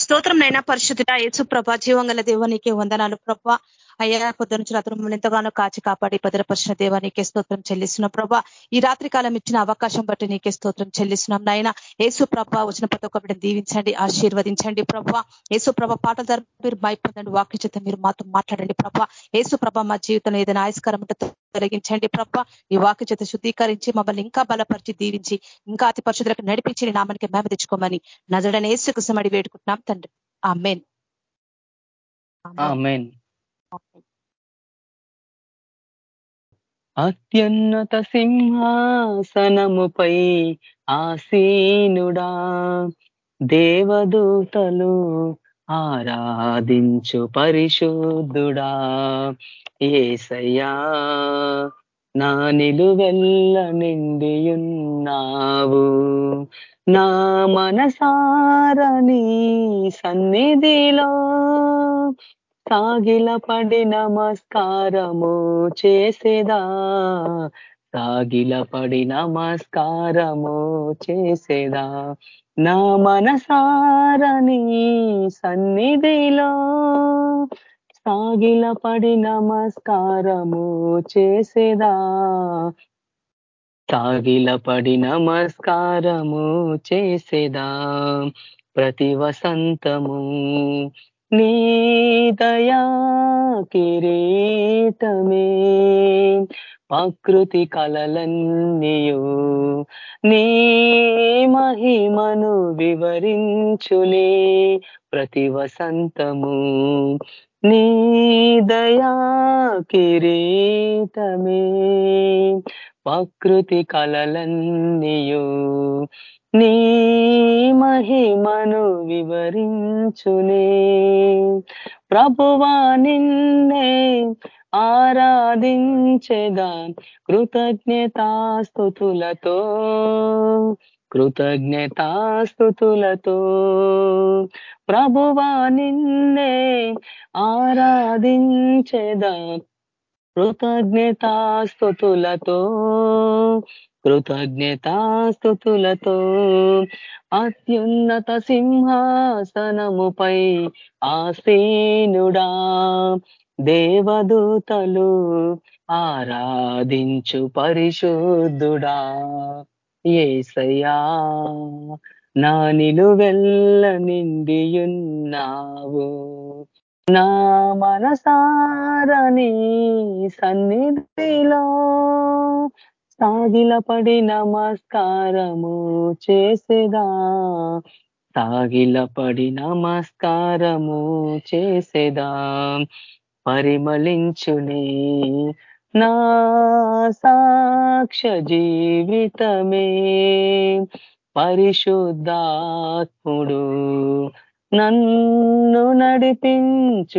స్తోత్రం నైనా పరిశుద్ధ యేసు ప్రభ జీవంగల దేవానికి వందనాలు. ప్రభ అయ్యా పొద్దు నుంచి రాత్రి మమ్మల్ని ఎంతగానో కాచి కాపాడి భద్రపరిచిన దేవానికే స్తోత్రం చెల్లిస్తున్నాం. ప్రభా ఈ రాత్రి కాలం ఇచ్చిన అవకాశం బట్టి నీకే స్తోత్రం చెల్లిస్తున్నాం. నాయన యేసు ప్రభ వచ్చిన ప్రతి ఒక్క బిడ్డను దీవించండి ఆశీర్వదించండి ప్రభ. ఏసు ప్రభ పాటల ద్వారా మీరు భయపడండి వాక్య చేత మీరు మాతో మాట్లాడండి ప్రభ. ఏసు ప్రభ మా జీవితంలో ఏదైనా ఆయస్కరం ఉంటే తొలగించండి ప్రభ. ఈ వాక్య చేత శుద్ధీకరించి మమ్మల్ని ఇంకా బలపరిచి దీవించి ఇంకా అతి పరిశుద్ధులకు నడిపించి నామానికి మేమ తెచ్చుకోమని నజడని ఏసుకు సమడి వేడుకుంటున్నాం తండ్రి. ఆ మెయిన్ అత్యున్నత సింహాసనముపై ఆసీనుడా దేవదూతలు ఆరాధించు పరిశుద్ధుడా. ఏసయ్యా నా నిలువెల్ల నిండియున్నావు. నా మనసారని సన్నిధిలో సాగిల పడి నమస్కారము చేసేదా? సాగిల పడి నమస్కారము చేసేదా? నా మనసారని సన్నిధిలో సాగిల పడి నమస్కారము చేసేదా? సాగిల పడి నమస్కారము చేసేదా? ప్రతి వసంతము నీ దయా కిరీటమే. ప్రకృతి కలలన్నీయు నీ మహిమను వివరించులే. ప్రతి వసంతము నీ దయా కిరీటమే. ప్రకృతి కలలన్నీయు నీ మహిమను వివరించునే. ప్రభువా నిన్నే ఆరాధించేదా కృతజ్ఞతాస్తుతులతో కృతజ్ఞతాస్తుతులతో ప్రభువా నిన్నే ఆరాధించేదా కృతజ్ఞతాస్తుతులతో కృతజ్ఞతాస్తుతులతో అత్యున్నత సింహాసనముపై ఆసీనుడా. దేవదూతలు ఆరాధించు పరిశుద్ధుడా. ఏసయ్యా నా నిలువెల్ల నిండియున్నావు. నా మనసారని సన్నిధిలో సాగిలపడి నమస్కారము చేసేదా? సాగిలపడి నమస్కారము చేసేదా? పరిమళించునే నా సాక్ష జీవితమే. పరిశుద్ధాత్ముడు నన్ను నడిపించుచున్నందునే.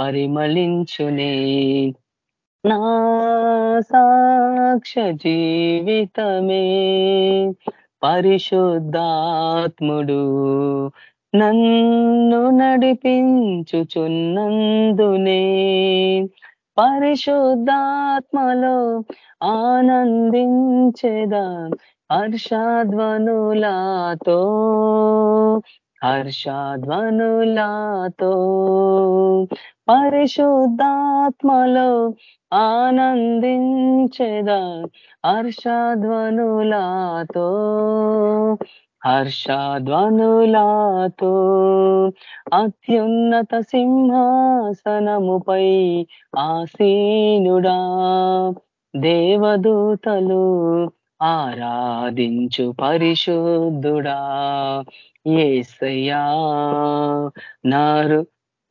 పరిమళించునే నా సాక్ష జీవితమే. పరిశుద్ధాత్ముడు నన్ను నడిపించుచున్నందునే. పరిశుద్ధాత్మలో ఆనందించేదా హర్షాధ్వనులాతో? హర్షాధ్వనులాతో పరిశుద్ధాత్మలో ఆనందించెదా హర్షధ్వనులాతో హర్షధ్వనులాతో అత్యున్నత సింహాసనముపై ఆసీనుడా. దేవదూతలు ఆరాధించు పరిశుద్ధుడా. ఏసయ్యా నారు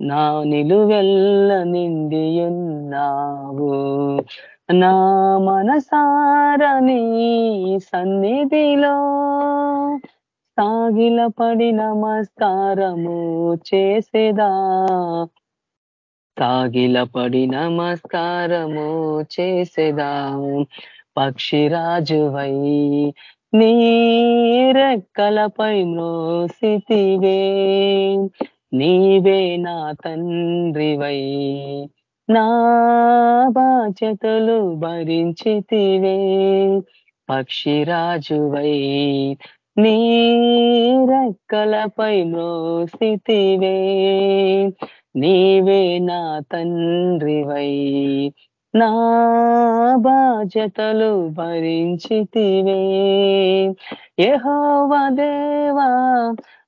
నా నిలువెల్ల నిండియున్నావు. నా మనసారని సన్నిధిలో సాగిల పడి నమస్కారము చేసేదా? సాగిల పడి నమస్కారము చేసేదా? పక్షిరాజువై నీ రెక్కలపై మోసితివే నీవే నా తండ్రివై. నా బాధ్యతలు భరించితివే. పక్షిరాజువై నీ రెక్కలపై మ్రోసితివే. నీవే నా తండ్రివై. నా బాధ్యతలు భరించితివే. యహోవ దేవా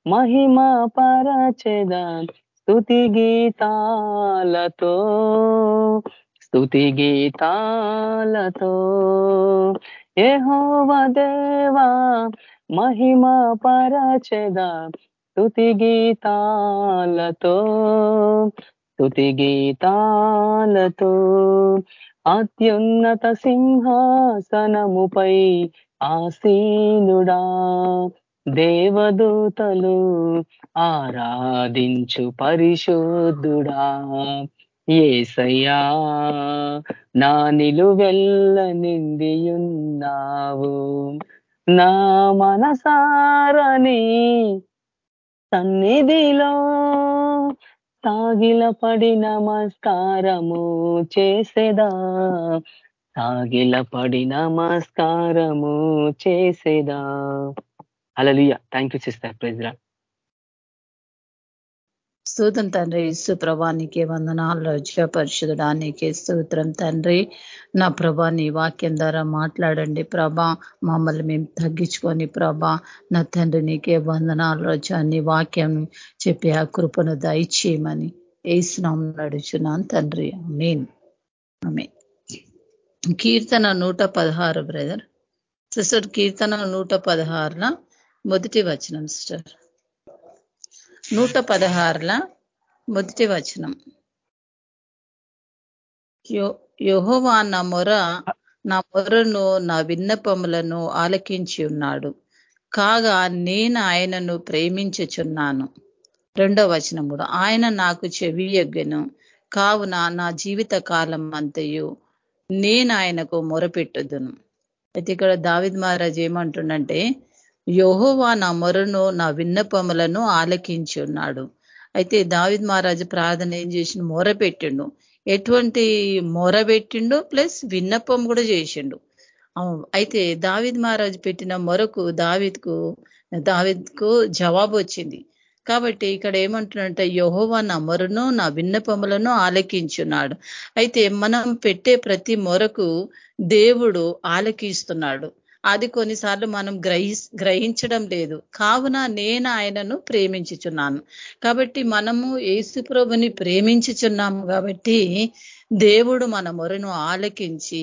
మహిమ పరచెద స్థుతి గీతాలతో. స్థుతి గీతాలతో. యెహోవా దేవా మహిమ పరచెద స్థుతి గీతాలతో. స్థుతి గీతాలతో. అత్యున్నత సింహాసనముపై ఆసీనుడా. దేవదూతలు ఆరాధించు పరిశోధుడా ఏసయ్యా నా నిలువెల్ల నిండియున్నావు. నా మనసారని సన్నిధిలో సాగిలపడి నమస్కారము చేసేదా? సాగిలపడి నమస్కారము చేసేదా? అలలియ థ్యాంక్ యూ సిస్టర్ ప్రెజ్రా స్తోత్రం తండ్రి ఇసు ప్రభా వందనాలు. రజ పరిశుద్ధుడా సూత్రం స్తోత్రం తండ్రి. నా ప్రభా నీ వాక్యం ద్వారా మాట్లాడండి ప్రభా. మమ్మల్ని మేము తగ్గించుకొని ప్రభా నా తండ్రి నీకే వందనాలు. రజ నీ వాక్యం చెప్పి ఆ కృపను దయచేయమని ఏసునాం నడుచున్నాను తండ్రి. మీన్ మీన్ కీర్తన నూట పదహారు బ్రదర్. సిస్టర్ కీర్తన నూట పదహారున? మొదటి వచనం సిస్టర్. నూట పదహారుల మొదటి వచనం. యహోవా నా మొర నా మొరను నా విన్నపములను ఆలకించి ఉన్నాడు. కాగా నేను ఆయనను ప్రేమించుచున్నాను. రెండో వచనం కూడా ఆయన నాకు చెవి ఎగ్గను. కావున నా జీవిత కాలం అంతయు నేను ఆయనకు మొరపెట్టుదును. అయితే ఇక్కడ దావిద్ మహారాజ్ ఏమంటుండంటే యోహోవా నా మొరను నా విన్నపములను ఆలకించి ఉన్నాడు అయితే దావిద్ మహారాజు ప్రార్థన ఏం చేసిండు? మొర పెట్టిండు. ఎటువంటి మొర పెట్టిండు? ప్లస్ విన్నపం కూడా చేసిండు. అయితే దావిద్ మహారాజు పెట్టిన మొరకు దావిద్కు దావిద్కు జవాబు వచ్చింది. కాబట్టి ఇక్కడ ఏమంటున్నంటే యహోవా నా మొరను నా విన్నపములను ఆలకించున్నాడు. అయితే మనం పెట్టే ప్రతి మొరకు దేవుడు ఆలకిస్తున్నాడు. అది కొన్నిసార్లు మనం గ్రహి గ్రహించడం లేదు. కావున నేను ఆయనను ప్రేమించుచున్నాను. కాబట్టి మనము ఏసుప్రభుని ప్రేమించుచున్నాము కాబట్టి దేవుడు మన మొరను ఆలకించి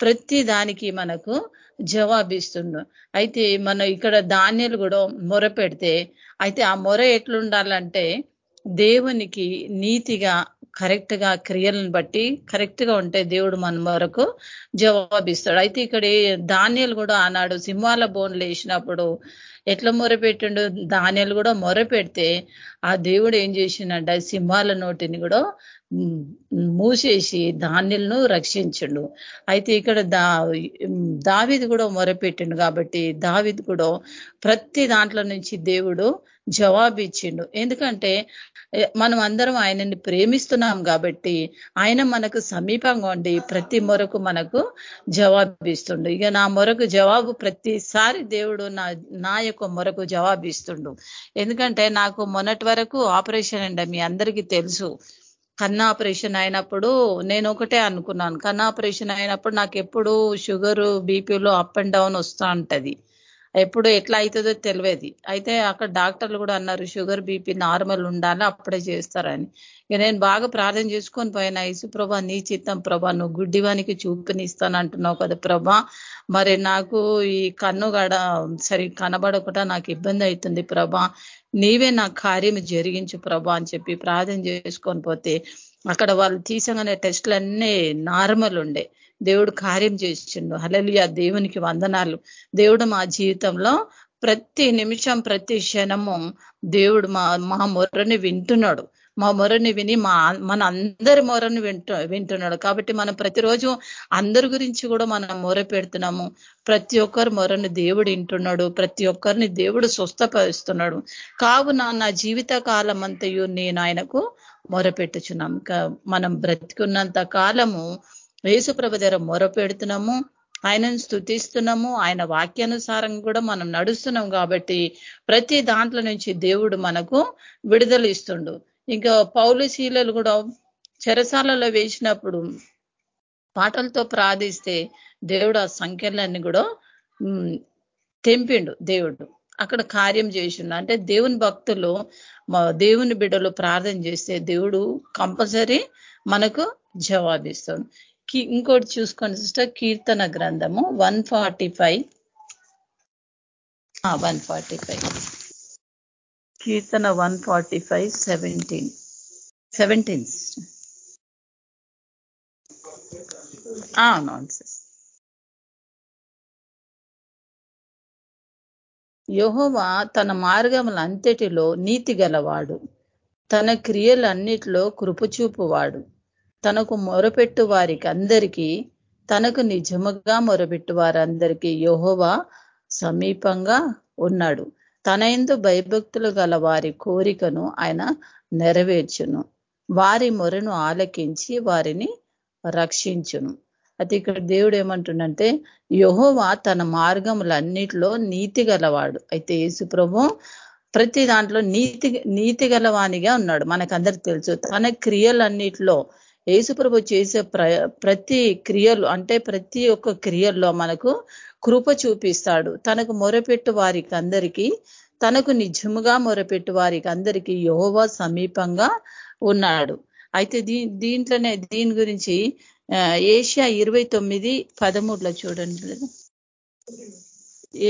ప్రతి దానికి మనకు జవాబిస్తుండు. అయితే మన ఇక్కడ ధాన్యాలు కూడా మొర పెడితే అయితే ఆ మొర ఎట్లుండాలంటే దేవునికి నీతిగా కరెక్ట్గా క్రియలను బట్టి కరెక్ట్గా ఉంటే దేవుడు మన వరకు జవాబిస్తాడు. అయితే ఇక్కడ ధాన్యాలు కూడా ఆనాడు సింహాల బోన్లు వేసినప్పుడు ఎట్లా మొరపెట్టిండు? ధాన్యాలు కూడా మొరపెడితే ఆ దేవుడు ఏం చేసిండంట? సింహాల నోటిని కూడా మూసేసి ధాన్యులను రక్షించిండు. అయితే ఇక్కడ దా దావిది కూడా మొరపెట్టిండు కాబట్టి దావిది కూడా ప్రతి దాంట్లో నుంచి దేవుడు జవాబు ఇచ్చిండు ఎందుకంటే మనం అందరం ఆయనని ప్రేమిస్తున్నాం కాబట్టి ఆయన మనకు సమీపంగా ఉండి ప్రతి మొరకు మనకు జవాబు ఇస్తుండు ఇక నా మొరకు జవాబు ప్రతిసారి దేవుడు నా నా యొక్క మొరకు జవాబు ఇస్తుండు ఎందుకంటే నాకు మొన్నటి వరకు ఆపరేషన్ అండి మీ అందరికీ తెలుసు. కన్న ఆపరేషన్ అయినప్పుడు నేను ఒకటే అనుకున్నాను. కన్న ఆపరేషన్ అయినప్పుడు నాకు ఎప్పుడు షుగర్ బీపీలో అప్ అండ్ డౌన్ వస్తూ ఉంటది. ఎప్పుడు ఎట్లా అవుతుందో తెలియదు. అయితే అక్కడ డాక్టర్లు కూడా అన్నారు షుగర్ బీపీ నార్మల్ ఉండాలి అప్పుడే చేస్తారని. ఇక నేను బాగా ప్రార్థన చేసుకొని పోయినా ఇసు ప్రభా నీ చిత్తం ప్రభా నువ్వు గుడ్డివానికి చూపునిస్తాను అంటున్నావు కదా ప్రభా. మరి నాకు ఈ కన్ను గడ సరి కనబడకుండా నాకు ఇబ్బంది అవుతుంది ప్రభా. నీవే నా కార్యం జరిగించు ప్రభా అని చెప్పి ప్రార్థన చేసుకొని పోతే అక్కడ వాళ్ళు తీసగానే టెస్టులు అన్నీ నార్మల్ ఉండే. దేవుడు కార్యం చేసిండు. హలలియ దేవునికి వందనాలు. దేవుడు మా జీవితంలో ప్రతి నిమిషం ప్రతి క్షణము దేవుడు మా మా మొర్రని వింటున్నాడు. మా మొరని విని మా మన అందరి మొరను వింటు వింటున్నాడు. కాబట్టి మనం ప్రతిరోజు అందరి గురించి కూడా మనం మొర పెడుతున్నాము. ప్రతి ఒక్కరు మొరను దేవుడు వింటున్నాడు. ప్రతి ఒక్కరిని దేవుడు స్వస్థపరుస్తున్నాడు. కావున నా జీవిత కాలం అంతయు నేను ఆయనకు మొరపెట్టుచున్నాం మనం బ్రతికున్నంత కాలము యేసుప్రభ దగ్గర మొర పెడుతున్నాము. ఆయనను స్థుతిస్తున్నాము ఆయన వాక్యానుసారం కూడా మనం నడుస్తున్నాం. కాబట్టి ప్రతి దాంట్లో నుంచి దేవుడు మనకు విడుదల ఇస్తుండు. ఇంకా పౌలు శీలలు కూడా చెరసాలలో వేసినప్పుడు పాటలతో ప్రార్థిస్తే దేవుడు ఆ సంఖ్యలన్నీ కూడా తెంపిండు దేవుడు. అక్కడ కార్యం చేసిండు. అంటే దేవుని భక్తులు దేవుని బిడ్డలు ప్రార్థన చేస్తే దేవుడు కంపల్సరీ మనకు జవాబిస్తాడు ఇంకోటి చూసుకోండి సిస్టర్ కీర్తన గ్రంథము one forty five. One forty five. కీర్తన one forty five seventeen. Seventeen అవునవును యహోవా తన మార్గములంతటిలో నీతి గలవాడు. తన క్రియలన్నిటిలో కృపచూపువాడు. తనకు మొరపెట్టు వారికి అందరికీ తనకు నిజముగా మొరపెట్టు వారందరికీ యహోవా సమీపంగా ఉన్నాడు. తన ఎందు భయభక్తులు గల వారి కోరికను ఆయన నెరవేర్చును. వారి మొరను ఆలకించి వారిని రక్షించును. అయితే ఇక్కడ దేవుడు ఏమంటుండంటే యహోవా తన మార్గములన్నిటిలో నీతి గలవాడు. అయితే యేసు ప్రభు ప్రతి దాంట్లో నీతి నీతి గలవానిగా ఉన్నాడు. మనకందరికి తెలుసు తన క్రియలన్నిటిలో యేసుప్రభు చేసే ప్రతి క్రియలు అంటే ప్రతి ఒక్క క్రియల్లో మనకు కృప చూపిస్తాడు. తనకు మొరపెట్టు వారికి అందరికీ తనకు నిజముగా మొరపెట్టు వారికి అందరికీ యోహోవా సమీపంగా ఉన్నాడు. అయితే దీ దీంట్లోనే దీని గురించి ఏషియా ఇరవై తొమ్మిది పదమూడులో చూడండి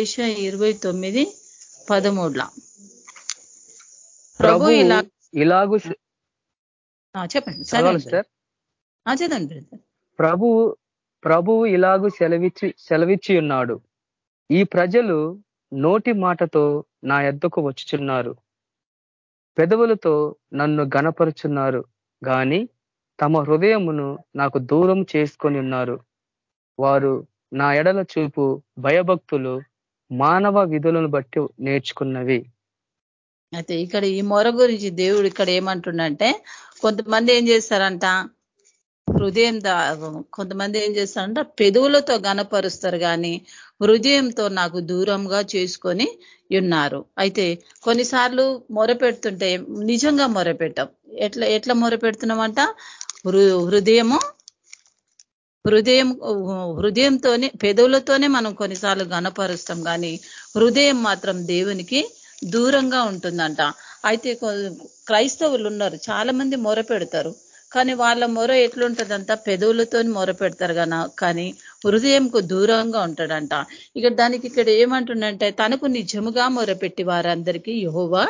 ఏషియా ఇరవై తొమ్మిది పదమూడులో. ప్రభు ఇలా ఇలాగు చెప్పండి. సార్. చదవండి ప్రభు ప్రభువు ఇలాగు సెలవిచ్చి సెలవిచ్చి ఉన్నాడు. ఈ ప్రజలు నోటి మాటతో నా ఎద్దకు వచ్చుచున్నారు. పెదవులతో నన్ను గనపరుచున్నారు గాని తమ హృదయమును నాకు దూరం చేసుకొని ఉన్నారు. వారు నా ఎడల చూపు భయభక్తులు మానవ విధులను బట్టి నేర్చుకున్నవి. అయితే ఇక్కడ ఈ మొర గురించి దేవుడు ఇక్కడ ఏమంటుండంటే కొంతమంది ఏం చేస్తారంట హృదయం కొంతమంది ఏం చేస్తారంటే పెదవులతో గనపరుస్తారు కానీ హృదయంతో నాకు దూరంగా చేసుకొని ఉన్నారు. అయితే కొన్నిసార్లు మొరపెడుతుంటే నిజంగా మొరపెట్టాం. ఎట్లా ఎట్లా మొరపెడుతున్నామంట? హృదయము హృదయం హృదయంతోనే పెదవులతోనే మనం కొన్నిసార్లు గనపరుస్తాం కానీ హృదయం మాత్రం దేవునికి దూరంగా ఉంటుందంట. అయితే క్రైస్తవులు ఉన్నారు చాలా మంది మొర పెడతారు కానీ వాళ్ళ మొర ఎట్లుంటదంట? పెదవులతో మొర పెడతారు కన కానీ హృదయంకు దూరంగా ఉంటాడంట. ఇక దానికి ఇక్కడ ఏమంటుండంటే తనకు నిజముగా మొరపెట్టి వారందరికీ యహోవా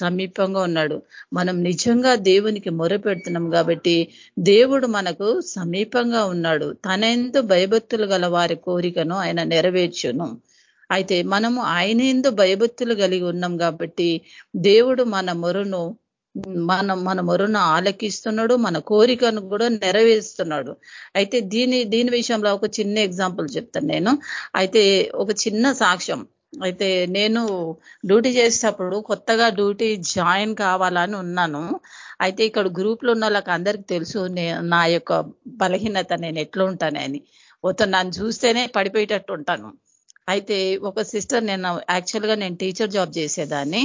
సమీపంగా ఉన్నాడు. మనం నిజంగా దేవునికి మొర పెడుతున్నాం కాబట్టి దేవుడు మనకు సమీపంగా ఉన్నాడు. తనెందు భయభక్తులు గల వారి కోరికను ఆయన నెరవేర్చును. అయితే మనము ఆయన ఎందు భయభక్తులు కలిగి ఉన్నాం కాబట్టి దేవుడు మన మొరను మన మన మొరను ఆలకిస్తున్నాడు మన కోరికను కూడా నెరవేరుస్తున్నాడు. అయితే దీని దీని విషయంలో ఒక చిన్న ఎగ్జాంపుల్ చెప్తాను నేను. అయితే ఒక చిన్న సాక్ష్యం. అయితే నేను డ్యూటీ చేసేటప్పుడు కొత్తగా డ్యూటీ జాయిన్ కావాలని ఉన్నాను. అయితే ఇక్కడ గ్రూప్లో ఉన్న వాళ్ళకి అందరికి తెలుసు నా యొక్క బలహీనత నేను ఎట్లా ఉంటానని ఒకతో నన్ను చూస్తేనే పడిపోయేటట్టు ఉంటాను. అయితే ఒక సిస్టర్ నేను యాక్చువల్గా నేను టీచర్ జాబ్ చేసేదాన్ని.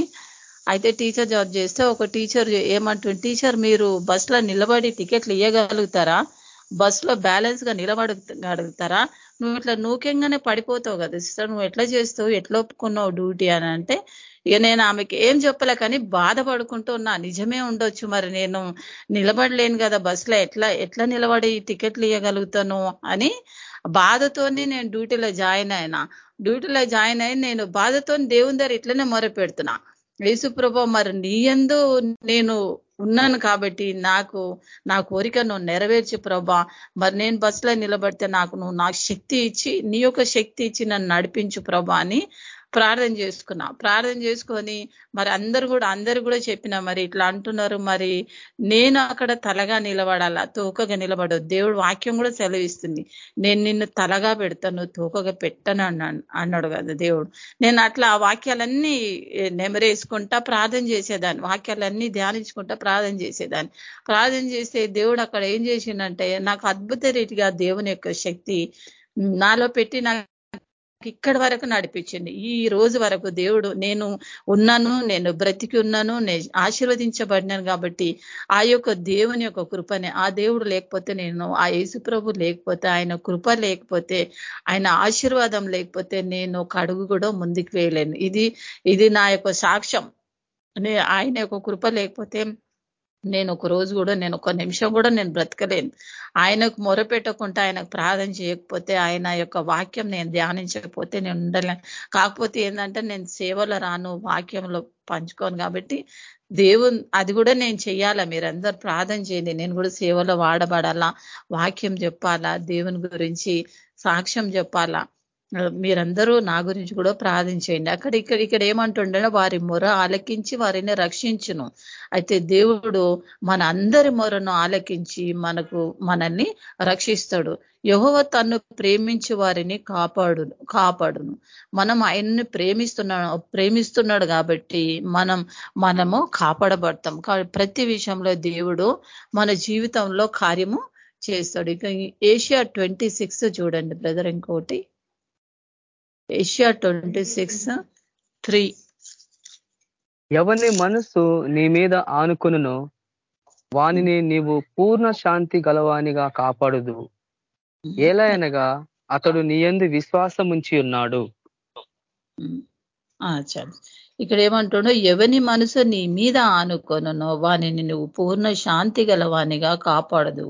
అయితే టీచర్ జాబ్ చేస్తే ఒక టీచర్ ఏమంటుంది టీచర్ మీరు బస్సులో నిలబడి టికెట్లు ఇవ్వగలుగుతారా బస్సులో బ్యాలెన్స్గా నిలబడగలుగుతారా? నువ్వు ఇట్లా నూక్యంగానే పడిపోతావు కదా సిస్టర్ నువ్వు ఎట్లా చేస్తావు? ఎట్లా ఒప్పుకున్నావు డ్యూటీ అని అంటే ఇక నేను ఆమెకి ఏం చెప్పలే కానీ బాధపడుకుంటూ ఉన్నా. నిజమే ఉండొచ్చు మరి నేను నిలబడలేను కదా బస్సులో ఎట్లా ఎట్లా నిలబడి టికెట్లు ఇవ్వగలుగుతాను అని బాధతోనే నేను డ్యూటీలో జాయిన్ అయినా. డ్యూటీలో జాయిన్ అయి నేను బాధతో దేవుని దగ్గర ఇట్లనే మొరపెడుతున్నా. యేసుప్రభ మరి నీయందు నేను ఉన్నాను కాబట్టి నాకు నా కోరిక నువ్వు నెరవేర్చి ప్రభా. మరి నేను బస్సులో నిలబడితే నాకు నువ్వు నాకు శక్తి ఇచ్చి నీ యొక్క శక్తి ఇచ్చి నన్ను నడిపించు ప్రభా అని ప్రార్థన చేసుకున్నా. ప్రార్థన చేసుకొని మరి అందరు కూడా అందరు కూడా చెప్పిన మరి ఇట్లా అంటున్నారు మరి నేను అక్కడ తలగా నిలబడాలా? తోకగా నిలబడదు దేవుడు వాక్యం కూడా సెలవిస్తుంది. నేను నిన్ను తలగా పెడతాను తోకగా పెట్టను అన్నాడు అన్నాడు కదా దేవుడు. నేను అట్లా ఆ వాక్యాలన్నీ నెమరేసుకుంటా ప్రార్థన చేసేదాన్ని. వాక్యాలన్నీ ధ్యానించుకుంటా ప్రార్థన చేసేదాన్ని. ప్రార్థన చేస్తే దేవుడు అక్కడ ఏం చేసిండంటే నాకు అద్భుత రీతిగా దేవుని యొక్క శక్తి నాలో పెట్టి నాకు ఇక్కడి వరకు నడిపించింది. ఈ రోజు వరకు దేవుడు నేను ఉన్నాను నేను బ్రతికి ఉన్నాను నేను ఆశీర్వదించబడినాను కాబట్టి ఆ యొక్క దేవుని యొక్క కృపని ఆ దేవుడు లేకపోతే నేను ఆ యేసుప్రభు లేకపోతే ఆయన కృప లేకపోతే ఆయన ఆశీర్వాదం లేకపోతే నేను ఒక అడుగు కూడా ముందుకు వేయలేను. ఇది ఇది నా యొక్క సాక్ష్యం. ఆయన యొక్క కృప లేకపోతే నేను ఒక రోజు కూడా నేను ఒక నిమిషం కూడా నేను బ్రతకలేను. ఆయనకు మొరపెట్టకుండా ఆయనకు ప్రార్థన చేయకపోతే ఆయన యొక్క వాక్యం నేను ధ్యానించకపోతే నేను ఉండలేను. కాకపోతే ఏంటంటే నేను సేవలో రాను వాక్యంలో పంచుకోను కాబట్టి దేవుని అది కూడా నేను చెయ్యాలా? మీరందరూ ప్రార్థన చేయండి. నేను కూడా సేవలో వాడబడాలా? వాక్యం చెప్పాలా? దేవుని గురించి సాక్ష్యం చెప్పాలా? మీరందరూ నా గురించి కూడా ప్రార్థించేయండి. అక్కడ ఇక్కడ ఇక్కడ ఏమంటుండే వారి మొర ఆలకించి వారిని రక్షించును. అయితే దేవుడు మన అందరి మొరను ఆలకించి మనకు మనల్ని రక్షిస్తాడు. యహోవ తన్ను ప్రేమించి వారిని కాపాడు కాపాడును. మనం ఆయన్ని ప్రేమిస్తున్నాడు ప్రేమిస్తున్నాడు కాబట్టి మనం మనము కాపాడబడతాం. ప్రతి విషయంలో దేవుడు మన జీవితంలో కార్యము చేస్తాడు. ఇక ఏషియా ట్వంటీ చూడండి బ్రదర్ ఇంకోటి. ఏషియా ట్వంటీ సిక్స్ త్రీ. ఎవరిని మనస్సు నీ మీద ఆనుకును వానిని నీవు పూర్ణ శాంతి గలవానిగా కాపాడుదు ఏలయనగా అతడు నీ ఎందు విశ్వాసం ఉంచి ఉన్నాడు చాలు. ఇక్కడ ఏమంటుండో ఎవని మనసు నీ మీద ఆనుకొనను వానిని నువ్వు పూర్ణ శాంతి గలవానిగా కాపాడదు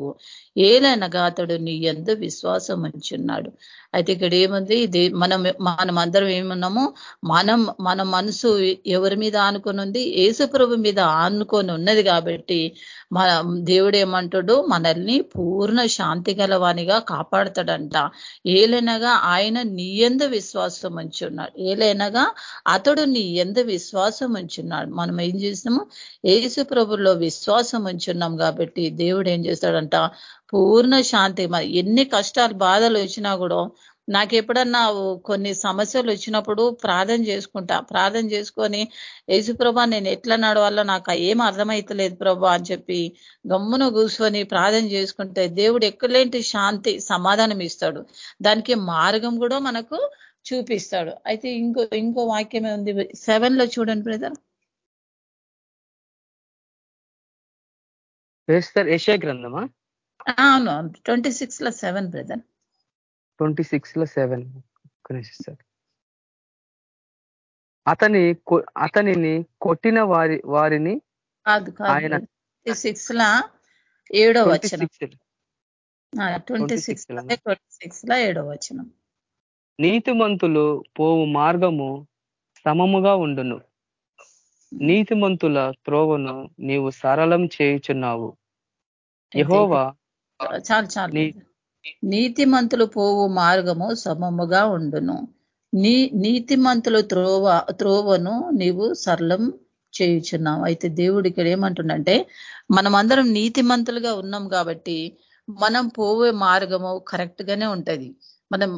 ఏలనగా అతడు నీ ఎందు విశ్వాసం ఉంచున్నాడు అయితే ఇక్కడ ఏముంది? ఇది మనం మనం అందరం ఏమున్నాము? మనం మన మనసు ఎవరి మీద ఆనుకొని ఉంది? ఏసుప్రభు మీద ఆనుకొని ఉన్నది కాబట్టి మన దేవుడు ఏమంటాడు? మనల్ని పూర్ణ శాంతి గలవానిగా కాపాడతాడంట. ఏలైనగా ఆయన నీ ఎందు విశ్వాసం ఉంచున్నాడు. ఏలైనగా అతడు నీ ఎందు విశ్వాసం ఉంచున్నాడు. మనం ఏం చేసినాము? ఏసు ప్రభుల్లో విశ్వాసం ఉంచున్నాం కాబట్టి దేవుడు ఏం చేస్తాడంట? పూర్ణ శాంతి. ఎన్ని కష్టాలు బాధలు వచ్చినా కూడా నాకు ఎప్పుడన్నా కొన్ని సమస్యలు వచ్చినప్పుడు ప్రార్థన చేసుకుంటా. ప్రార్థన చేసుకొని యేసుప్రభా నేను ఎట్లా నడవాలో నాకు ఏం అర్థమైతలేదు ప్రభా అని చెప్పి గమ్మున కూర్చొని ప్రార్థన చేసుకుంటే దేవుడు ఎక్కలేంటి శాంతి సమాధానం ఇస్తాడు. దానికి మార్గం కూడా మనకు చూపిస్తాడు. అయితే ఇంకో ఇంకో వాక్యమే ఉంది సెవెన్లో చూడండి బ్రదర్. గ్రంథమా? అవును. ట్వంటీ సిక్స్లో సెవెన్ బ్రదర్. ట్వంటీ సిక్స్లో సెవెన్ సార్. అతని అతనిని కొట్టిన వారి వారిని ఆయన సిక్స్ లా ఏడో వచ్చిన ట్వంటీ సిక్స్ ట్వంటీ సిక్స్ లా ఏడో వచ్చిన నీతిమంతులు పోవు మార్గము సమముగా ఉండును. నీతిమంతుల త్రోవను నీవు సరళం చేయుచున్నావు. యహోవా చాలు చాలు. నీతిమంతులు పోవు మార్గము సమముగా ఉండును. నీ నీతిమంతులు త్రోవ త్రోవను నీవు సరళం చేయుచున్నావు. అయితే దేవుడు ఇక్కడ ఏమంటుండంటే మనమందరం నీతిమంతులుగా ఉన్నాం కాబట్టి మనం పోవే మార్గము కరెక్ట్ గానే ఉంటది. మనం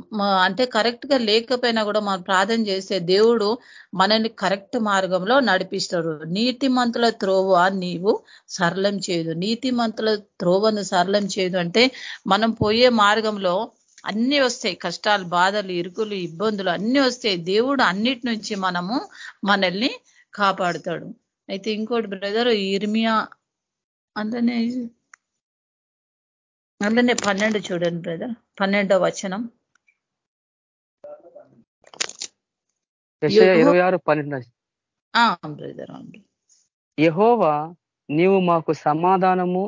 అంటే కరెక్ట్గా లేకపోయినా కూడా మనం ప్రార్థన చేస్తే దేవుడు మనల్ని కరెక్ట్ మార్గంలో నడిపిస్తాడు. నీతిమంతుల త్రోవ నీవు సరళం చేయదు నీతిమంతుల త్రోవను సరళం చేయదు అంటే మనం పోయే మార్గంలో అన్ని వస్తాయి. కష్టాలు బాధలు ఇరుకులు ఇబ్బందులు అన్ని వస్తాయి. దేవుడు అన్నిటి నుంచి మనము మనల్ని కాపాడుతాడు. అయితే ఇంకోటి బ్రదర్ ఇర్మియా అందులోనే అందులోనే పన్నెండు చూడండి బ్రదర్. పన్నెండో వచనం. ఇరవై ఆరు పన్నెండు బ్రదర్ యహోవా నీవు మాకు సమాధానము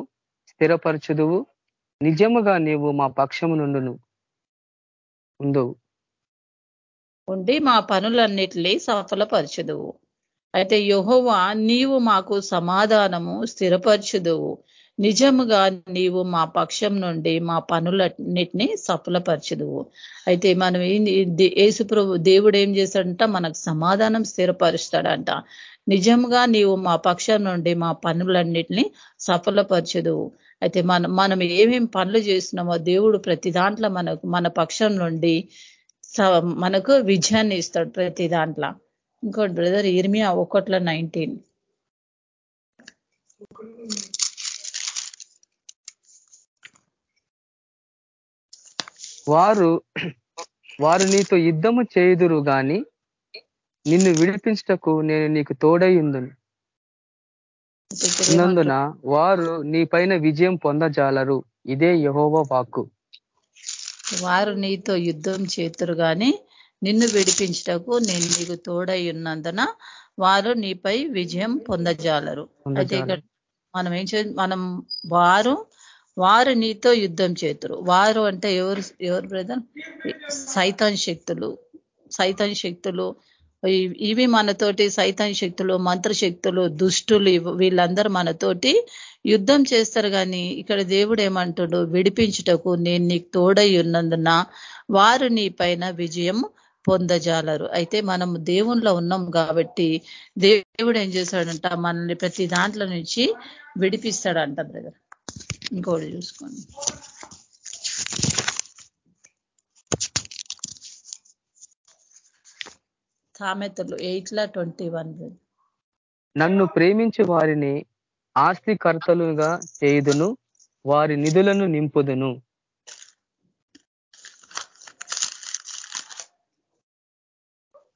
స్థిరపరచుదువు. నిజముగా నీవు మా పక్షము నుండును ఉండవు ఉండి మా పనులన్నిటినీ సఫలపరచుదువు అయితే యహోవా నీవు మాకు సమాధానము స్థిరపరచుదువు. నిజముగా నీవు మా పక్షం నుండి మా పనులన్నిటినీ సఫలపరచదువు. అయితే మనం ఏసుప్రభు దేవుడు ఏం చేస్తాడంట? మనకు సమాధానం స్థిరపరుస్తాడంట. నిజంగా నీవు మా పక్షం నుండి మా పనులన్నిటినీ సఫలపరచదువు. అయితే మనం మనం ఏమేమి పనులు చేస్తున్నామో దేవుడు ప్రతి దాంట్లో మనకు మన పక్షం నుండి మనకు విజయాన్ని ఇస్తాడు ప్రతి దాంట్లో. ఇంకోటి బ్రదర్ ఇర్మియా ఒకట్ల నైన్టీన్. వారు వారు నీతో యుద్ధము చేయుదురు గాని నిన్ను విడిపించటకు నేను నీకు తోడై ఉందును ఉన్నందున వారు నీ పైన విజయం పొందజాలరు. ఇదే యహోవ వాక్కు. వారు నీతో యుద్ధం చేతురు గాని నిన్ను విడిపించటకు నేను నీకు తోడై ఉన్నందున వారు నీపై విజయం పొందజాలరు. అయితే ఇక్కడ మనం ఏం చే మనం వారు వారు నీతో యుద్ధం చేతురు. వారు అంటే ఎవరు ఎవరు బ్రదర్? సైతాన్ శక్తులు. సైతాన్ శక్తులు. ఇవి మనతోటి సైతాన్ శక్తులు మంత్రశక్తులు దుష్టులు వీళ్ళందరూ మనతోటి యుద్ధం చేస్తారు కానీ ఇక్కడ దేవుడు ఏమంటాడు? విడిపించుటకు నేను నీకు తోడై ఉన్నందున వారు నీ పైన విజయం పొందజాలరు. అయితే మనం దేవుణ్ణిలో ఉన్నాం కాబట్టి దేవుడు ఏం చేశాడంట? మనల్ని ప్రతి దాంట్లో నుంచి విడిపిస్తాడంట బ్రదర్. ఇంకోటి చూసుకోండి సామెతలు ఎయిట్ల ట్వంటీ వన్ నన్ను ప్రేమించి వారిని ఆస్తికర్తలుగా చేయుదును వారి నిధులను నింపుదును.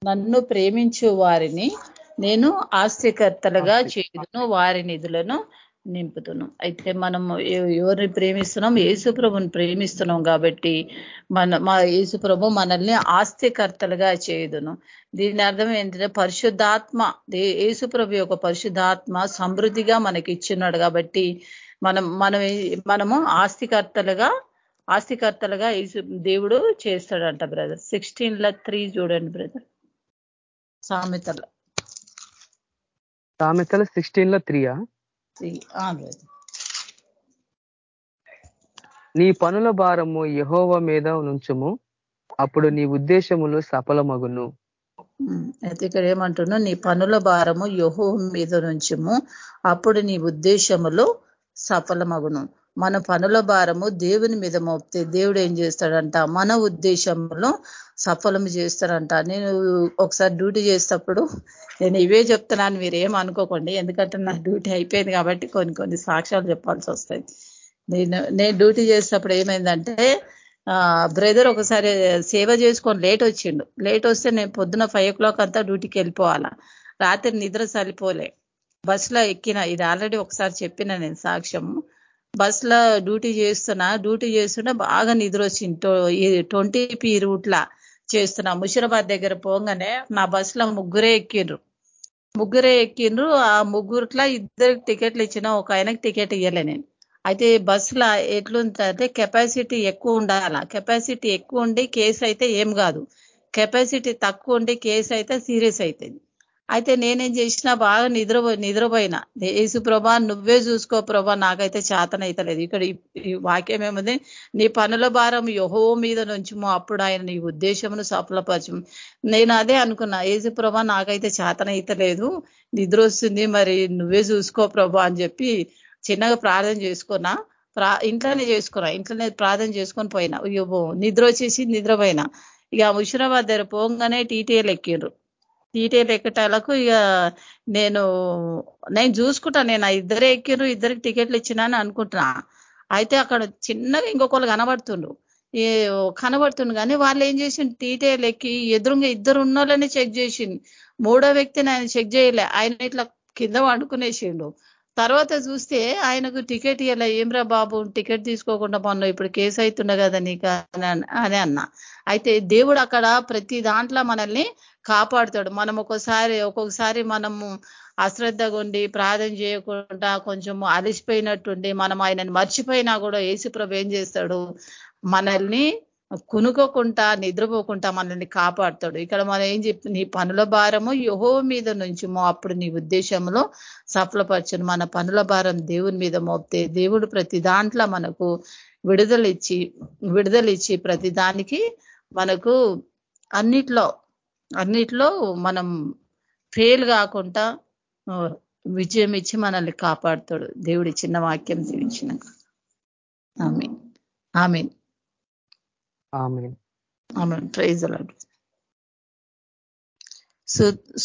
నన్ను ప్రేమించు వారిని నేను ఆస్తికర్తలుగా చేయుదును వారి నిధులను నింపుతున్నాం. అయితే మనం ఎవరిని ప్రేమిస్తున్నాం? యేసుప్రభుని ప్రేమిస్తున్నాం కాబట్టి మన మా యేసుప్రభు మనల్ని ఆస్తికర్తలుగా చేయదును. దీని అర్థం ఏంటంటే పరిశుద్ధాత్మ యేసుప్రభు యొక్క పరిశుద్ధాత్మ సమృద్ధిగా మనకి ఇచ్చిన్నాడు కాబట్టి మనం మనం మనము ఆస్తికర్తలుగా ఆస్తికర్తలుగా దేవుడు చేస్తాడంట బ్రదర్. సిక్స్టీన్ ల త్రీ చూడండి బ్రదర్. సామెతల. సామెతల సిక్స్టీన్లో త్రీయా? నీ పనుల భారము యహోవ మీద నుంచుము. అప్పుడు నీ ఉద్దేశములు సఫలమగును. అయితే ఇక్కడ ఏమంటున్నా నీ పనుల భారము యహో మీద నుంచుము. అప్పుడు నీ ఉద్దేశములు సఫలమగును. మన పనుల భారము దేవుని మీద మోపితే దేవుడు ఏం చేస్తాడంట మన ఉద్దేశంలో సఫలం చేస్తారంట. నేను ఒకసారి డ్యూటీ చేసేటప్పుడు నేను ఇవే చెప్తున్నాను మీరు ఏం అనుకోకండి. ఎందుకంటే నా డ్యూటీ అయిపోయింది కాబట్టి కొన్ని కొన్ని సాక్ష్యాలు చెప్పాల్సి వస్తాయి. నేను నేను డ్యూటీ చేసేటప్పుడు ఏమైందంటే బ్రదర్ ఒకసారి సేవ చేసుకొని లేట్ వచ్చిండు. లేట్ వస్తే నేను పొద్దున ఫైవ్ ఓ క్లాక్ అంతా డ్యూటీకి వెళ్ళిపోవాలా. రాత్రి నిద్ర సరిపోలే. బస్సులో ఎక్కిన ఇది ఆల్రెడీ ఒకసారి చెప్పిన నేను సాక్ష్యం. బస్సులో డ్యూటీ చేస్తున్నా డ్యూటీ చేస్తున్నా బాగా నిద్ర వచ్చింది. ట్వంటీ పీ రూట్లా. చేస్తున్నా. ముషిరాబాద్ దగ్గర పోగానే నా బస్సులో ముగ్గురే ఎక్కిండ్రు. ముగ్గురే ఎక్కిండ్రు. ఆ ముగ్గురుట్లా ఇద్దరికి టికెట్లు ఇచ్చిన ఒక ఆయనకి టికెట్ ఇవ్వలే నేను. అయితే బస్సులో ఎట్లుందంటే కెపాసిటీ ఎక్కువ ఉండాల. కెపాసిటీ ఎక్కువ ఉండి కేసు అయితే ఏం కాదు. కెపాసిటీ తక్కువ ఉండి కేసు అయితే సీరియస్ అవుతుంది అయితే నేనేం చేసినా బాగా నిద్రపో నిద్రపోయినా. యేసు ప్రభా నువ్వే చూసుకో ప్రభా నాకైతే చేతన అవుతలేదు ఇక్కడ ఈ వాక్యం ఏముంది? నీ పనుల భారం యహో మీద నుంచుము. అప్పుడు ఆయన నీ ఉద్దేశమును సఫలపరచము. నేను అదే అనుకున్నా. యేసు ప్రభా నాకైతే చేతన అవుతలేదు నిద్ర వస్తుంది మరి నువ్వే చూసుకో ప్రభా అని చెప్పి చిన్నగా ప్రార్థన చేసుకున్నా. ప్రా ఇంట్లోనే చేసుకున్నా. ఇంట్లోనే ప్రార్థన చేసుకొని పోయినా. నిద్ర వచ్చేసి నిద్రపోయినా. ఇక ముషిరాబాద్ దగ్గర పోగానే టీటీఏలు ఎక్కిండ్రు టీటీఎల్ ఎక్కటాలకు ఇక నేను నేను చూసుకుంటా నేను ఇద్దరే ఎక్కిరు ఇద్దరికి టికెట్లు ఇచ్చినా అని అనుకుంటున్నా. అయితే అక్కడ చిన్నగా ఇంకొకళ్ళు కనబడుతుండ్రు. కనబడుతుండు కానీ వాళ్ళు ఏం చేసిండు తీటే ఎక్కి ఎదురుగా ఇద్దరు ఉన్నోళ్ళని చెక్ చేసిండు మూడో వ్యక్తిని ఆయన చెక్ చేయలే. ఆయన ఇట్లా కింద వండుకునేసిండు తర్వాత చూస్తే ఆయనకు టికెట్ ఇలా ఏమ్రా బాబు టికెట్ తీసుకోకుండా మొన్న ఇప్పుడు కేసు అవుతుండ కదా నీకు అని అన్న. అయితే దేవుడు అక్కడ ప్రతి దాంట్లో మనల్ని కాపాడుతాడు. మనం ఒక్కోసారి ఒక్కొక్కసారి మనము అశ్రద్ధగా ఉండి ప్రార్థన చేయకుండా కొంచెం అలిసిపోయినట్టుండి మనం ఆయనని మర్చిపోయినా కూడా ఏసుప్రభు ఏం చేస్తాడు? మనల్ని కునుకోకుండా నిద్రపోకుండా మనల్ని కాపాడుతాడు. ఇక్కడ మనం ఏం చెప్పి నీ పనుల భారము యహో మీద నుంచి అప్పుడు నీ ఉద్దేశంలో సఫలపరచను. మన పనుల భారం దేవుని మీద మోపితే దేవుడు ప్రతి దాంట్లో మనకు విడుదలిచ్చి విడుదలిచ్చి ప్రతి దానికి మనకు అన్నిట్లో అన్నిట్లో మనం ఫెయిల్ కాకుండా విజయం ఇచ్చి మనల్ని కాపాడుతాడు. దేవుడి చిన్న వాక్యం జీవించినాక ఆమె ఆమెన్. ప్రైజ్ అలాడు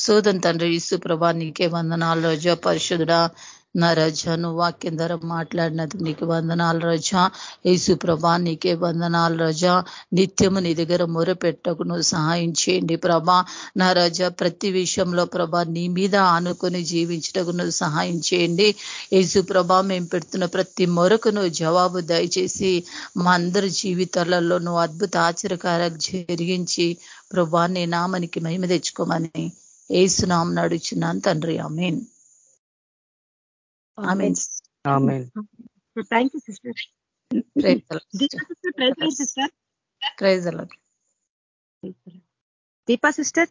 సోదన్ తండ్రి ఇసు ప్రభా నీకే వందనాలు. రోజా పరిశుద్ధుడా నా రజ నువ్వు వాక్యం ధర మాట్లాడినది నీకు వందనాలు రజ. యేసు ప్రభా నీకే వందనాలు రజ. నిత్యము నీ దగ్గర మొరపెట్టకు నువ్వు సహాయం చేయండి ప్రభా. నా రజ ప్రతి విషయంలో ప్రభా నీ మీద ఆనుకొని జీవించటకు నువ్వు సహాయం చేయండి. యేసు ప్రభా మేము పెడుతున్న ప్రతి మొరకు నువ్వు జవాబు దయచేసి మా అందరి జీవితాలలో నువ్వు అద్భుత ఆచరకారాలు జరిగించి ప్రభా నీ నామనికి మహిమ తెచ్చుకోమని ఏసునాం నడుచున్నాను తండ్రి. Amen thank you sister. Sister praise Deepa sister.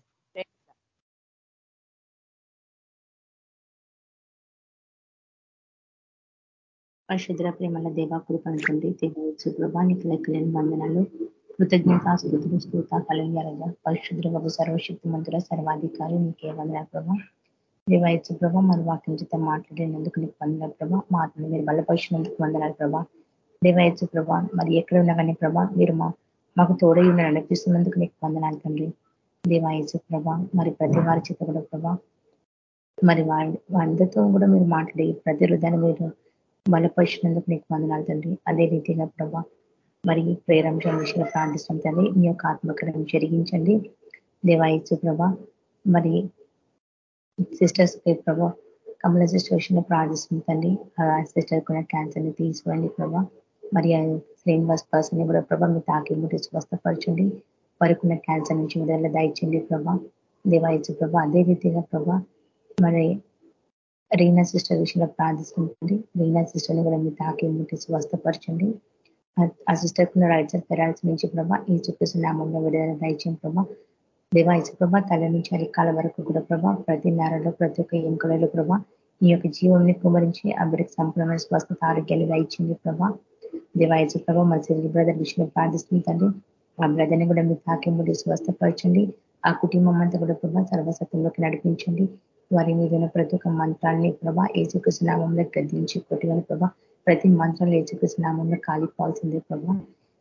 పరిశుద్ర ప్రేమల దేవా కృపనుకుంది దేవచ్చు ప్రభానికి లెక్కలేని వందనాలు కృతజ్ఞత స్థుతులు స్థూత కలయ్యారజ పరిశుద్ర బాబు సర్వశక్తి మంతుల సర్వాధికారి నీకే వందన ప్రభా. దేవాయత్సు ప్రభా మరి వాక్యం చేత మాట్లాడినందుకు నీకు వందనాలు ప్రభా. మా మీరు బలపరిచినందుకు వందనాలు ప్రభా. దేవాయత్సు ప్రభా మరి ఎక్కడ ఉన్నా కానీ ప్రభా మీరు మా మాకు తోడై ఉన్న నడిపిస్తున్నందుకు నీకు వందనాలు తండ్రి. దేవాయత్సు ప్రభా మరి ప్రతి వారి చేత కూడా ప్రభా మరి వాళ్ళతో కూడా మీరు మాట్లాడి ప్రతి హృదయాన్ని మీరు బలపరిచినందుకు నీకు వందనాలు తండ్రి. అదే రీతిగా ప్రభా మరి ప్రేరంశం విషయంలో ప్రార్థిస్తాం తండ్రి. మీ యొక్క ఆత్మకరం జరిగించండి. దేవాయత్సు ప్రభా మరి సిస్టర్స్ ప్రభా కమల సిస్టర్ విషయంలో ప్రార్థిస్తుంది తండ్రి. ఆ సిస్టర్ కూడా క్యాన్సర్ని తీసుకోండి ప్రభా. మరి శ్రీనివాస్ పర్సన్ కూడా ప్రభా మీ తాకి ముట్టి స్వస్థపరచండి. వారికున్న క్యాన్సర్ నుంచి విడుదల దయచండి ప్రభా. దేవాయచు ప్రభా అదే రీతిగా ప్రభా మరి రీనా సిస్టర్ విషయంలో ప్రార్థిస్తుంది రీనా సిస్టర్ని కూడా మీ తాకి ముట్టి స్వస్థపరచండి. ఆ సిస్టర్ కున్న రైట్ సైడ్ పెరాల్సి నుంచి ప్రభా ఈ చూపిస్తున్న నామంలో విడుదల దయచేయం ప్రభా. దేవాయచ ప్రభ తల నుంచి అరికాల వరకు కూడా ప్రభ ప్రతి నేరలో ప్రతి ఒక్క ఎంకలలో ప్రభా ఈ యొక్క జీవంని కుమరించి అభివృద్ధి సంపూర్ణమైన స్వస్థత ఆరోగ్యాలు ఇచ్చింది ప్రభా. దేవాయసు ప్రభా మన సిరి బ్రదర్ విషయంలో ప్రార్థిస్తుంది తండ్రి. ఆ బ్రదర్ని కూడా మీరు ముడి స్వస్థపరచండి. ఆ కుటుంబం అంతా కూడా ప్రభా సర్వసత్వంలోకి నడిపించండి. వారి మీద ప్రతి ఒక్క మంత్రాన్ని ప్రభా ఏసుకృష్ణ నామంలో గద్దించి కొట్టుకొని ప్రభా. ప్రతి మంత్రాలు ఏసుకృష్ణ నామంలో కాలిపోవాల్సిందే ప్రభా.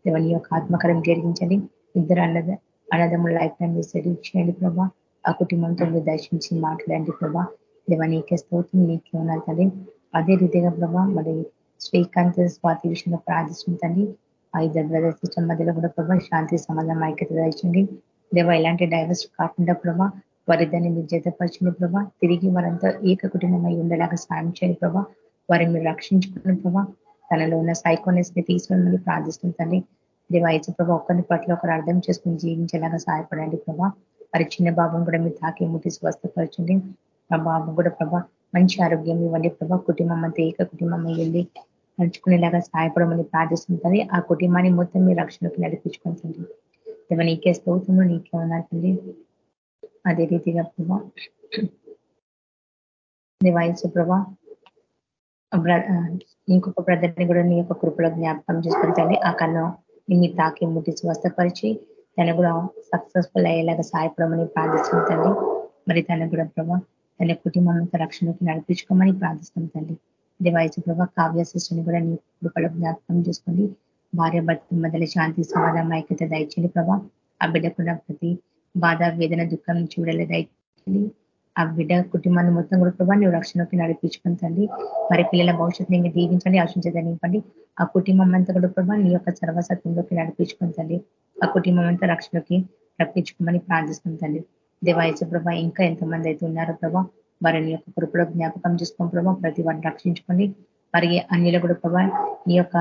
దేవని యొక్క ఆత్మకరం జరిగించండి. ఇద్దరు అన్నద అన్నదమ్ముల లైఫ్ టైం సెటిల్ చేయండి ప్రభా. ఆ కుటుంబంతో మీరు దర్శించి మాట్లాడండి ప్రభా. దేవ నీకే స్తోత్రం నీకే ఉన్నారు తల్లి అదే రీతిగా ప్రభా మరి శ్రీకాంత్ స్వాతి విషయంలో ప్రార్థిస్తుంటండి ఆ ఇద్దరు బ్రదర్ సిస్టర్ మధ్యలో కూడా ప్రభా శాంతి సమాధానం ఐక్యత దాల్చండి దేవ ఇలాంటి డైవర్స్ కాకుండా ప్రభా వారిద్దరిని మీరు జతపరచండి ప్రభా. తిరిగి వారంతా ఏక కుటుంబమై ఉండేలాగా సాయం చేయండి ప్రభా. వారిని మీరు రక్షించుకుని ప్రభా. తనలో ఉన్న సైకోనెస్ని తీసుకోమని ప్రార్థిస్తుంది తండ్రి. దేవాయచ ప్రభా ఒక్కరిని పట్ల ఒకరు అర్థం చేసుకుని జీవించేలాగా సహాయపడండి ప్రభా. మరి చిన్న బాబుని కూడా మీరు తాకి ముట్టి స్వస్థపరచండి. ఆ బాబు కూడా ప్రభా మంచి ఆరోగ్యం ఇవ్వండి ప్రభా. కుటుంబం అంతా ఏక కుటుంబం వెళ్ళి నడుచుకునేలాగా సహాయపడమని ప్రార్థిస్తుంటుంది. ఆ కుటుంబాన్ని మొత్తం మీ రక్షణకు నడిపించుకుంటుంది దేవ నీకే స్తోత్రంలో నీకే ఉన్నట్టుంది అదే రీతిగా ప్రభా దేవాయచ ప్రభా ఇంకొక బ్రదర్ని కూడా నీ యొక్క కృపలో జ్ఞాపకం చేసుకుంటండి ఆ కన్ను మీ తాకి ముట్టి స్వస్థపరిచి తన కూడా సక్సెస్ఫుల్ అయ్యేలాగా సాయపడమని ప్రార్థిస్తుంది తల్లి. మరి తన కూడా ప్రభా తన కుటుంబం రక్షణకి నడిపించుకోమని ప్రార్థిస్తుంటండి దేవాయచ ప్రభా కావ్య శిష్యుని కూడా నీ కృపలో జ్ఞాపకం చేసుకోండి. భార్య భర్త మొదల శాంతి సమాధానం ఐక్యత దయచేయండి ప్రభా. ఆ బిడ్డకున్న ప్రతి బాధ వేదన దుఃఖం నుంచి విడలే దయచేయండి. ఆ బిడ్డ కుటుంబాన్ని మొత్తం కూడా ప్రభా నువ్వు రక్షణకి నడిపించుకుంటండి మరి పిల్లల భవిష్యత్తుని మీరు దీవించండి ఆశించదనివ్వండి ఆ కుటుంబం అంతా కూడా ప్రభా నీ యొక్క సర్వసత్వంలోకి నడిపించుకుంటండి ఆ కుటుంబం అంతా రక్షణకి రప్పించుకోమని ప్రార్థిస్తుంటండి దేవాయచ ప్రభా ఇంకా ఎంతమంది అయితే ఉన్నారో ప్రభా వారిని యొక్క కృపలో జ్ఞాపకం చేసుకోం ప్రభా ప్రతి వారిని రక్షించుకోండి. మరి అన్నిలో కూడా ప్రభా నీ యొక్క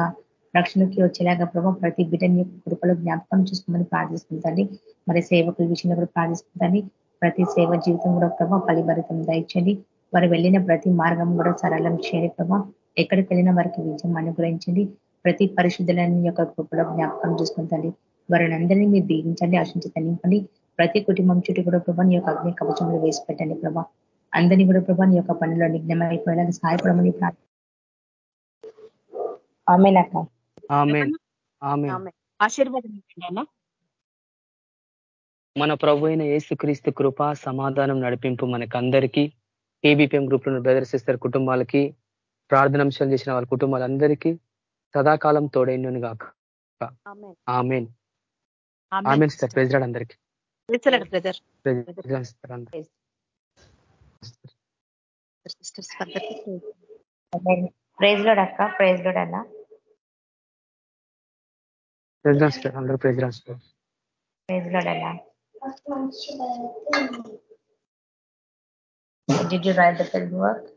రక్షణకి వచ్చేలాగా ప్రభావ ప్రతి బిడ్డని యొక్క కృపలో జ్ఞాపకం చేసుకోమని ప్రార్థిస్తుంటండి మరి సేవకుల విషయంలో కూడా ప్రార్థిస్తుంటండి ప్రతి సేవ జీవితం కూడా ప్రభా ఫలిభరితం దయచండి వారు వెళ్ళిన ప్రతి మార్గం కూడా సరళం చేయని ప్రభా. ఎక్కడికి వెళ్ళిన వారికి విజయం అనుగ్రహించండి. ప్రతి పరిశుద్ధులని యొక్క కృపలో జ్ఞాపకం చూసుకుంటండి వారిని అందరినీ మీరు దీవించండి ఆశించి తనింపండి ప్రతి కుటుంబం చుట్టూ కూడా ప్రభా నీ యొక్క అగ్ని కవచంలో వేసి పెట్టండి ప్రభా. అందరినీ కూడా ప్రభా నీ యొక్క పనిలో నిఘ్నమైపోయేలాగా సహాయపడమని ఆశీర్వాదం మన ప్రభు అయిన క్రీస్తు కృప సమాధానం నడిపింపు మనకందరికీ ఏబిపిఎం గ్రూప్లో బ్రదర్ సిస్టర్ కుటుంబాలకి ప్రార్థనాంశాలు చేసిన వాళ్ళ కుటుంబాలందరికీ సదాకాలం తోడైనను గాక. ఆమెన్. ఆమెన్. సార్ ప్రెసిడెంట్ అందరికీ. ప్రైజ్ లోడ్ అక్క ప్రైజ్ లోడ్ అన్న. ప్రైజ్ రాస్తారు అందరూ ప్రైజ్ రాస్తారు ప్రైజ్ లోడ్ అన్న. Did you write the film work?